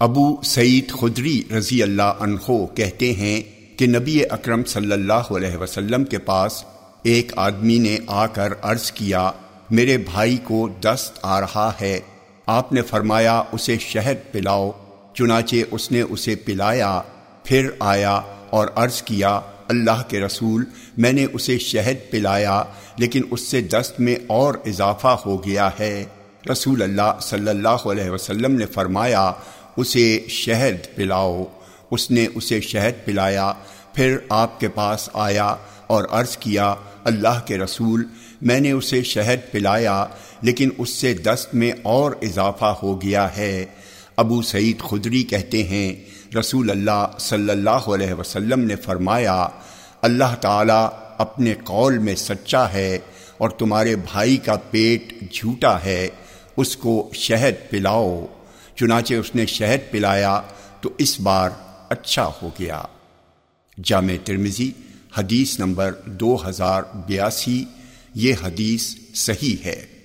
ابو سعید خدری رضی اللہ عنہ کہتے ہیں کہ نبی اکرم صلی اللہ علیہ وسلم کے پاس ایک آدمی نے آ کر عرض کیا، میرے بھائی کو دست آ رہا ہے۔ آپ نے فرمایا، اسے شہد پلاؤ۔ چنانچہ اس نے اسے پلایا، پھر آیا اور عرض کیا، اللہ کے رسول، میں نے اسے شہد پلایا، لیکن اس سے دست میں اور اضافہ ہو گیا ہے۔ رسول اللہ صلی اللہ علیہ وسلم نے فرمایا اسے شہد پلاؤ۔ اس نے اسے شہد پلایا، پھر آپ کے پاس آیا اور عرض کیا، اللہ کے رسول، میں نے اسے شہد پلایا، لیکن اس سے دست میں اور اضافہ ہو گیا ہے۔ ابو سعید خدری کہتے ہیں، رسول اللہ صلی اللہ علیہ وسلم نے فرمایا، اللہ تعالیٰ اپنے قول میں سچا ہے اور تمہارے بھائی کا پیٹ جھوٹا ہے، اس کو شہد پلاؤ۔ چنانچہ اس نے شہد پلایا تو اس بار اچھا ہو گیا۔ جامع ترمزی حدیث نمبر دو ہزار بیاسی، یہ حدیث صحیح ہے۔